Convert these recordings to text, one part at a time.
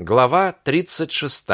Глава 36.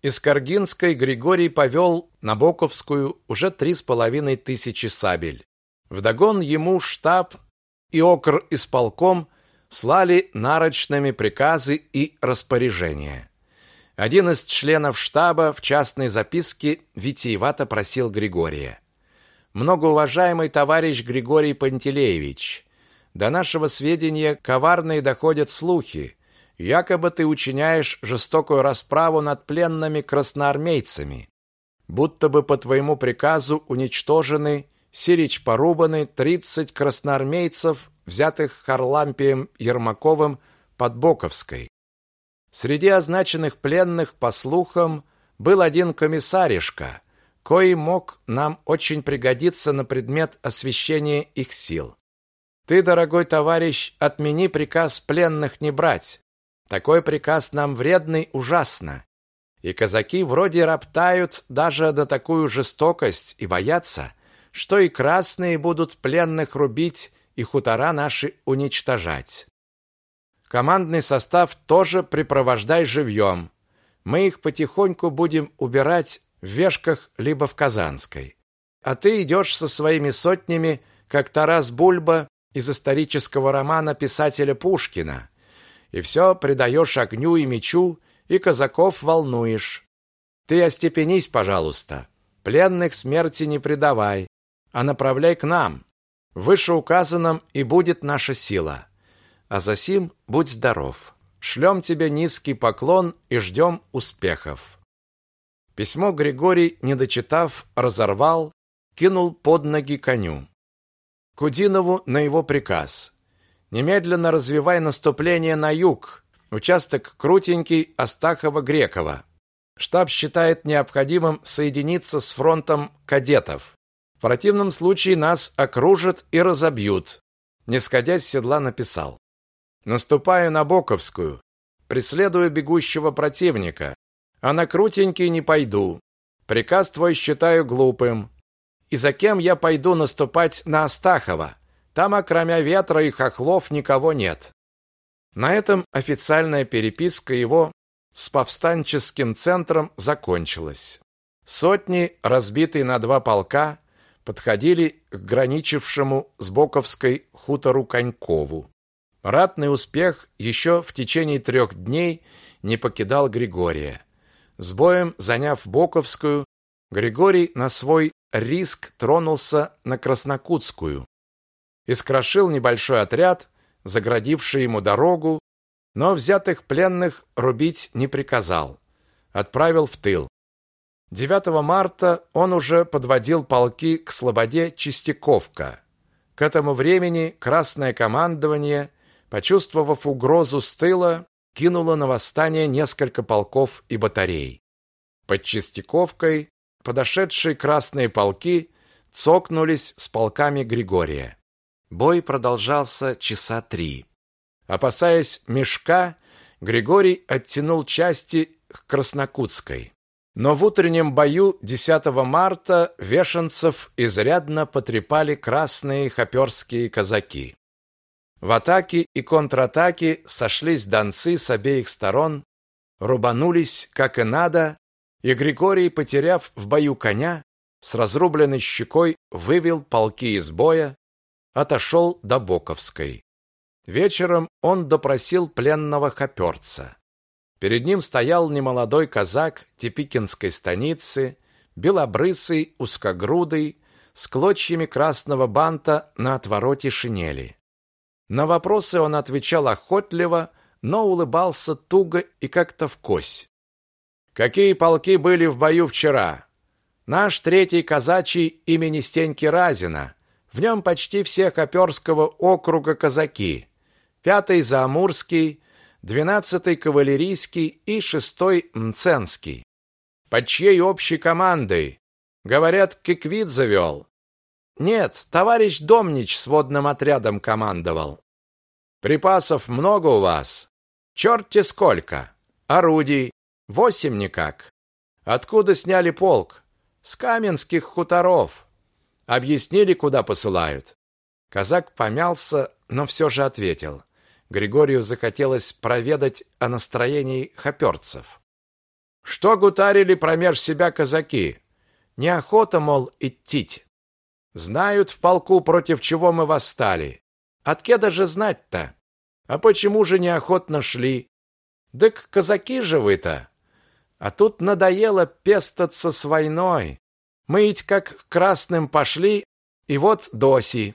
Из Каргинской Григорий повел на Боковскую уже три с половиной тысячи сабель. Вдогон ему штаб и окр исполком слали нарочными приказы и распоряжения. Один из членов штаба в частной записке витиевато просил Григория. «Многоуважаемый товарищ Григорий Пантелеевич, до нашего сведения коварные доходят слухи, Якобы ты учиняешь жестокую расправу над пленными красноармейцами. Будто бы по твоему приказу уничтожены, сирич порубаны 30 красноармейцев, взятых Харлампием Ермаковым под Боковской. Среди означенных пленных, по слухам, был один комиссаришка, кой мог нам очень пригодиться на предмет освещения их сил. Ты, дорогой товарищ, отмени приказ пленных не брать. Такой приказ нам вредный ужасно. И казаки вроде роптают даже до такую жестокость и боятся, что и красные будут пленных рубить и хутора наши уничтожать. Командный состав тоже припровождай живьем. Мы их потихоньку будем убирать в Вешках либо в Казанской. А ты идешь со своими сотнями, как Тарас Бульба из исторического романа писателя Пушкина и все предаешь огню и мечу, и казаков волнуешь. Ты остепенись, пожалуйста. Пленных смерти не предавай, а направляй к нам. Вышеуказанном и будет наша сила. А засим будь здоров. Шлем тебе низкий поклон и ждем успехов. Письмо Григорий, не дочитав, разорвал, кинул под ноги коню. Кудинову на его приказ. Немедленно развивай наступление на юг. Участок крутенький Астахова-Грекова. Штаб считает необходимым соединиться с фронтом кадетов. В противном случае нас окружат и разобьют. Не сходя с седла написал: Наступаю на Боковскую, преследую бегущего противника, а на крутенький не пойду. Приказ твой считаю глупым. И за кем я пойду наступать на Астахова? Там, окромя ветра и хохлов, никого нет. На этом официальная переписка его с повстанческим центром закончилась. Сотни, разбитые на два полка, подходили к граничившему с Боковской хутору Конькову. Ратный успех еще в течение трех дней не покидал Григория. С боем заняв Боковскую, Григорий на свой риск тронулся на Краснокутскую, искрошил небольшой отряд, заградивший ему дорогу, но взятых пленных рубить не приказал. Отправил в тыл. 9 марта он уже подводил полки к слободе Чистяковка. К этому времени Красное командование, почувствовав угрозу с тыла, кинуло на восстание несколько полков и батарей. Под Чистяковкой подошедшие красные полки цокнулись с полками Григория. Бой продолжался часа три. Опасаясь мешка, Григорий оттянул части к Краснокутской. Но в утреннем бою 10 марта вешенцев изрядно потрепали красные хоперские казаки. В атаке и контратаке сошлись донцы с обеих сторон, рубанулись как и надо, и Григорий, потеряв в бою коня, с разрубленной щекой вывел полки из боя, отошел до Боковской. Вечером он допросил пленного хоперца. Перед ним стоял немолодой казак Тепикинской станицы, белобрысый, узкогрудый, с клочьями красного банта на отвороте шинели. На вопросы он отвечал охотливо, но улыбался туго и как-то вкось. Какие полки были в бою вчера? Наш третий казачий имени Стеньки Разина, в нем почти все Хоперского округа казаки. Пятый Заамурский, двенадцатый кавалерийский и шестой Мценский. Под чьей общей командой? Говорят, Киквит завел. Нет, товарищ Домнич с водным отрядом командовал. Припасов много у вас? Черт-те сколько. Орудий? Восемь никак. Откуда сняли полк? С Каменских хуторов. Объяснили, куда посылают. Казак помялся, но все же ответил: Григорию захотелось проведать о настроении хоперцев. Что гутарили промеж себя казаки? Неохота, мол, идти. Знают в полку, против чего мы восстали. Отке даже знать-то? А почему же неохотно шли? Дык казаки же вы-то. А тут надоело пестаться с войной. Мы ведь как красным пошли, и вот доси.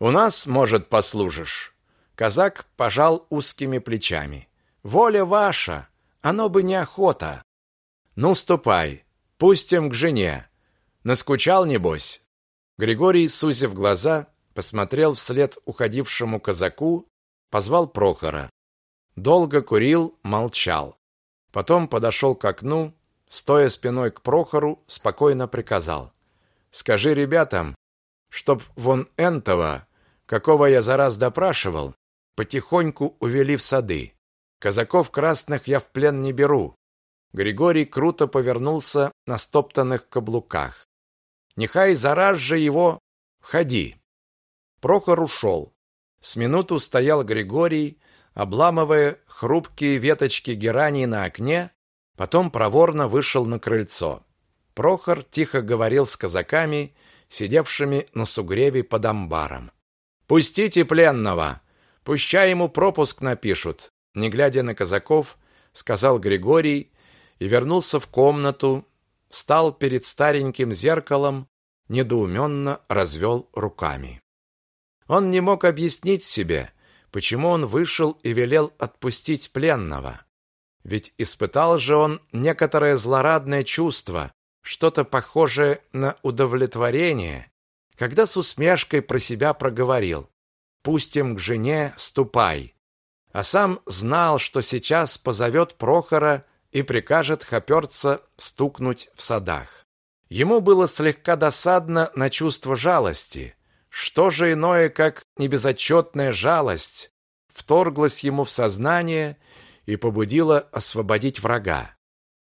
У нас, может, послужишь. Казак пожал узкими плечами. Воля ваша, оно бы неохота. Ну, ступай, пустим к жене. Наскучал, небось? Григорий, сузив глаза, посмотрел вслед уходившему казаку, позвал Прохора. Долго курил, молчал. Потом подошел к окну, стоя спиной к Прохору, спокойно приказал: "Скажи ребятам, чтоб вон энтова, какого я за раз допрашивал, потихоньку увели в сады. Казаков красных я в плен не беру. Григорий круто повернулся на стоптанных каблуках. Нехай зараз же его ходи. Прохор ушел. С минуту стоял Григорий, обламывая хрупкие веточки герани на окне, потом проворно вышел на крыльцо. Прохор тихо говорил с казаками, сидевшими на сугреве под амбаром. «Пустите пленного! Пущай ему пропуск напишут!» Не глядя на казаков, сказал Григорий и вернулся в комнату, стал перед стареньким зеркалом, недоуменно развел руками. Он не мог объяснить себе, почему он вышел и велел отпустить пленного. Ведь испытал же он некоторое злорадное чувство, что-то похожее на удовлетворение, когда с усмешкой про себя проговорил «Пустим к жене, ступай». А сам знал, что сейчас позовет Прохора и прикажет хоперца стукнуть в садах. Ему было слегка досадно на чувство жалости. Что же иное, как небезотчетная жалость, вторглась ему в сознание и побудила освободить врага.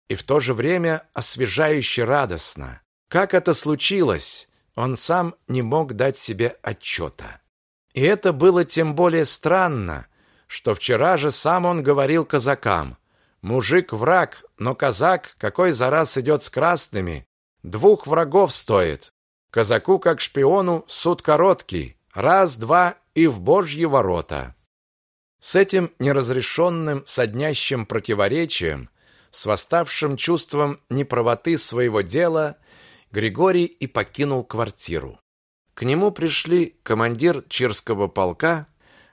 И в то же время освежающе радостно. Как это случилось, он сам не мог дать себе отчета. И это было тем более странно, что вчера же сам он говорил казакам – Мужик враг, но казак, какой за раз идет с красными, двух врагов стоит. Казаку, как шпиону, суд короткий. Раз, два и в божьи ворота. С этим неразрешенным соднящим противоречием, с восставшим чувством неправоты своего дела, Григорий и покинул квартиру. К нему пришли командир Чирского полка,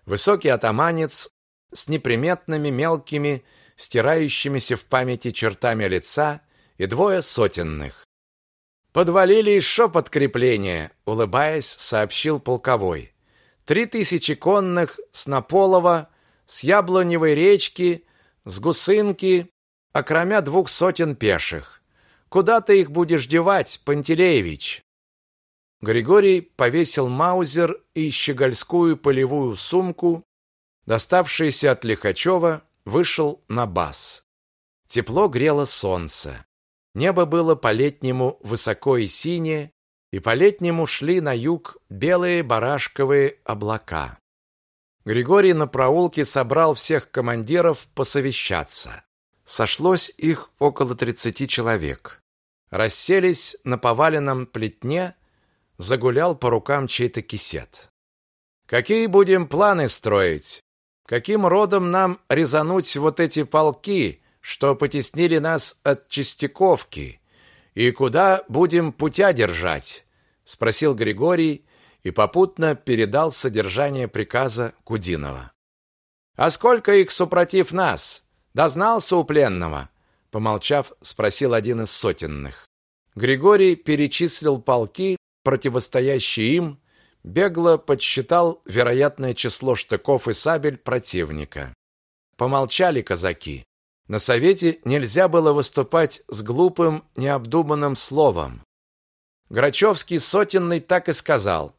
высокий атаманец с неприметными мелкими стирающимися в памяти чертами лица, и двое сотенных. «Подвалили еще подкрепление», — улыбаясь, сообщил полковой. «Три тысячи конных с Наполова, с Яблоневой речки, с Гусынки, окромя двух сотен пеших. Куда ты их будешь девать, Пантелеевич?» Григорий повесил маузер и щегольскую полевую сумку, доставшиеся от Лихачева, вышел на бас. Тепло грело солнце. Небо было по-летнему высоко и синее, и по-летнему шли на юг белые барашковые облака. Григорий на проулке собрал всех командиров посовещаться. Сошлось их около тридцати человек. Расселись на поваленном плетне, загулял по рукам чей-то кисет. «Какие будем планы строить?» Каким родом нам резануть вот эти полки, что потеснили нас от Чистяковки? И куда будем путя держать? спросил Григорий и попутно передал содержание приказа Кудинова. А сколько их супротив нас? Дознался у пленного, помолчав, спросил один из сотенных. Григорий перечислил полки, противостоящие им, бегло подсчитал вероятное число штыков и сабель противника. Помолчали казаки. На совете нельзя было выступать с глупым, необдуманным словом. Грачевский сотенный так и сказал.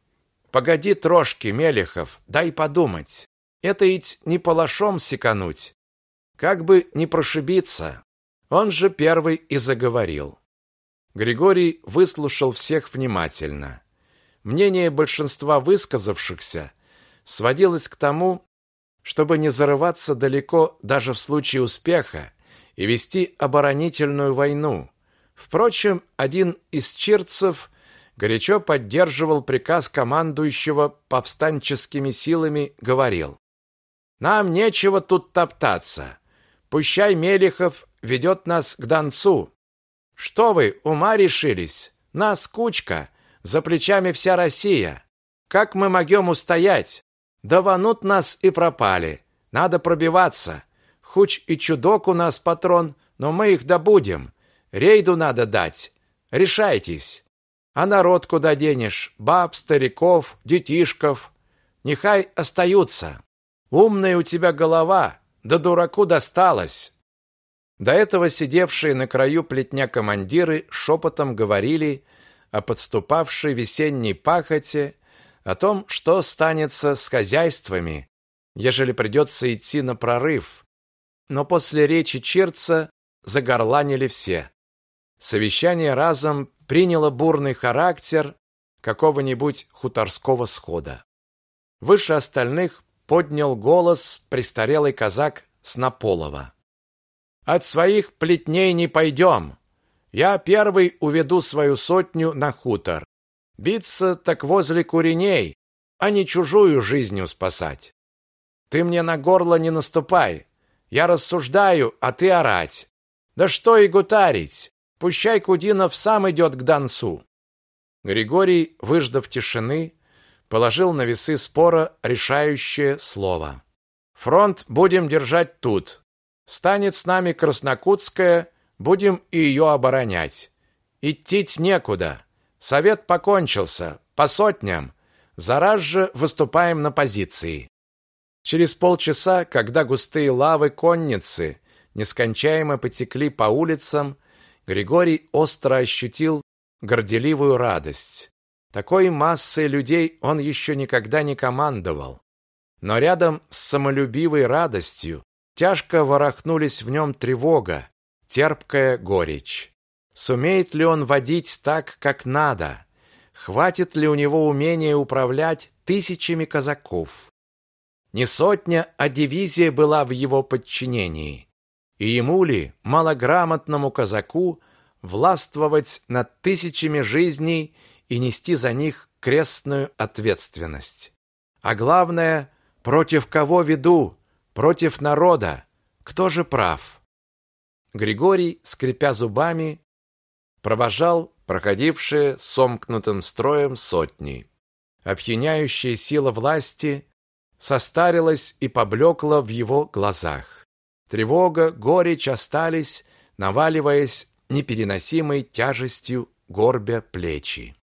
«Погоди трошки, Мелехов, дай подумать. Это ведь не палашом секануть. Как бы не прошибиться». Он же первый и заговорил. Григорий выслушал всех внимательно. Мнение большинства высказавшихся сводилось к тому, чтобы не зарываться далеко даже в случае успеха и вести оборонительную войну. Впрочем, один из чирцев горячо поддерживал приказ командующего повстанческими силами, говорил: "Нам нечего тут топтаться. Пущай Мелихов ведет нас к Донцу. Что вы, ума решились? Нас кучка, за плечами вся Россия. Как мы могем устоять? Даванут нас и пропали. Надо пробиваться. Хуч и чудок у нас патрон, но мы их добудем. Рейду надо дать. Решайтесь. А народ куда денешь? Баб, стариков, детишков. Нехай остаются. Умная у тебя голова, да дураку досталось. До этого сидевшие на краю плетня командиры шепотом говорили о подступавшей весенней пахоте, о том, что станется с хозяйствами, ежели придется идти на прорыв. Но после речи Черца загорланили все. Совещание разом приняло бурный характер какого-нибудь хуторского схода. Выше остальных поднял голос престарелый казак Снополова. «От своих плетней не пойдем. Я первый уведу свою сотню на хутор. Биться так возле куреней, а не чужую жизнью спасать. Ты мне на горло не наступай. Я рассуждаю, а ты орать. Да что и гутарить. Пущай Кудинов сам идет к Донцу. Григорий, выждав тишины, положил на весы спора решающее слово. Фронт будем держать тут. Станет с нами Краснокутская, будем и ее оборонять. Идти некуда. Совет покончился. По сотням. Зараз же выступаем на позиции. Через полчаса, когда густые лавы конницы нескончаемо потекли по улицам, Григорий остро ощутил горделивую радость. Такой массой людей он еще никогда не командовал. Но рядом с самолюбивой радостью тяжко ворохнулись в нем тревога, терпкая горечь. Сумеет ли он водить так, как надо? Хватит ли у него умения управлять тысячами казаков? Не сотня, а дивизия была в его подчинении. И ему ли, малограмотному казаку, властвовать над тысячами жизней и нести за них крестную ответственность? А главное, против кого веду? Против народа. Кто же прав? Григорий, скрипя зубами, провожал проходившие сомкнутым строем сотни. Опьяняющая сила власти состарилась и поблекла в его глазах. Тревога, горечь остались, наваливаясь непереносимой тяжестью горбя плечи.